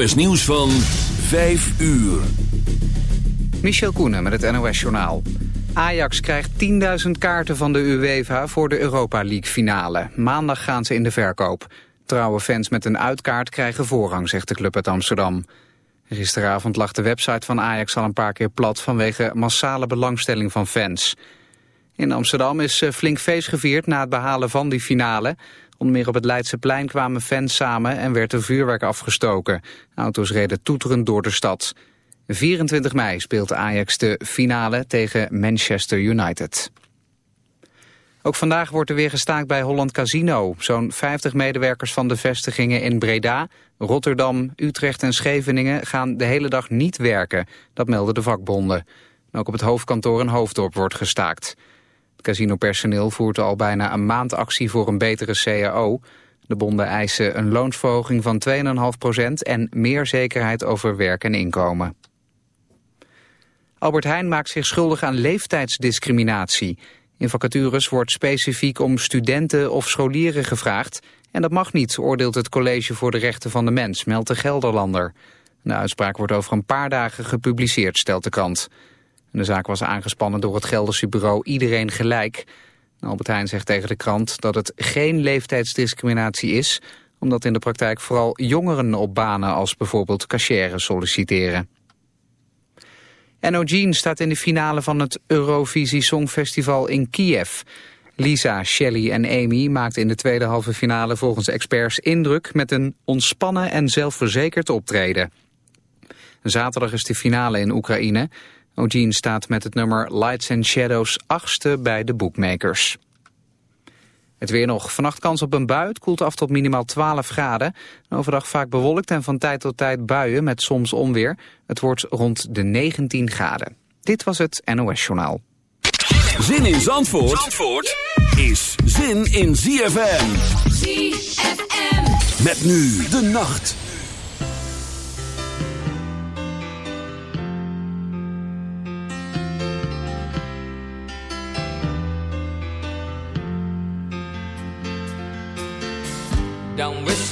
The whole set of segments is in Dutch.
NOS Nieuws van 5 uur. Michel Koenen met het NOS-journaal. Ajax krijgt 10.000 kaarten van de UEFA voor de Europa League finale. Maandag gaan ze in de verkoop. Trouwe fans met een uitkaart krijgen voorrang, zegt de club uit Amsterdam. Gisteravond lag de website van Ajax al een paar keer plat... vanwege massale belangstelling van fans. In Amsterdam is eh, flink feest gevierd na het behalen van die finale... Onder meer op het Leidseplein kwamen fans samen en werd er vuurwerk afgestoken. Auto's reden toeterend door de stad. 24 mei speelt Ajax de finale tegen Manchester United. Ook vandaag wordt er weer gestaakt bij Holland Casino. Zo'n 50 medewerkers van de vestigingen in Breda, Rotterdam, Utrecht en Scheveningen gaan de hele dag niet werken. Dat melden de vakbonden. ook op het hoofdkantoor in Hoofddorp wordt gestaakt. Casinopersoneel voert al bijna een maand actie voor een betere CAO. De bonden eisen een loonsverhoging van 2,5% en meer zekerheid over werk en inkomen. Albert Heijn maakt zich schuldig aan leeftijdsdiscriminatie. In vacatures wordt specifiek om studenten of scholieren gevraagd... en dat mag niet, oordeelt het College voor de Rechten van de Mens, meldt de Gelderlander. De uitspraak wordt over een paar dagen gepubliceerd, stelt de krant. De zaak was aangespannen door het Gelderse bureau Iedereen Gelijk. Albert Heijn zegt tegen de krant dat het geen leeftijdsdiscriminatie is... omdat in de praktijk vooral jongeren op banen als bijvoorbeeld cashieren solliciteren. Enno Jean staat in de finale van het Eurovisie Songfestival in Kiev. Lisa, Shelley en Amy maakten in de tweede halve finale volgens experts indruk... met een ontspannen en zelfverzekerd optreden. Zaterdag is de finale in Oekraïne. O'Gene staat met het nummer Lights and Shadows achtste bij de bookmakers. Het weer nog. Vannacht kans op een bui. Het koelt af tot minimaal 12 graden. Overdag vaak bewolkt en van tijd tot tijd buien met soms onweer. Het wordt rond de 19 graden. Dit was het NOS Journaal. Zin in Zandvoort, Zandvoort is zin in ZFM. ZFM. Met nu de nacht.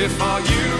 Before you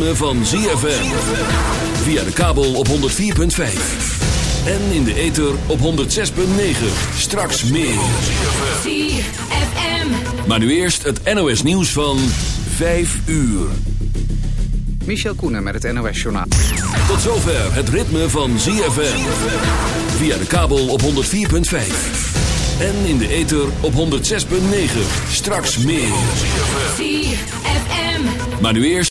Ritme van ZFM. Via de kabel op 104.5. En in de ether op 106.9. Straks meer. ZFM. Maar nu eerst het NOS nieuws van 5 uur. Michel Koenen met het NOS-journaal. Tot zover het ritme van ZFM. Via de kabel op 104.5. En in de ether op 106.9. Straks meer. ZFM. Maar nu eerst...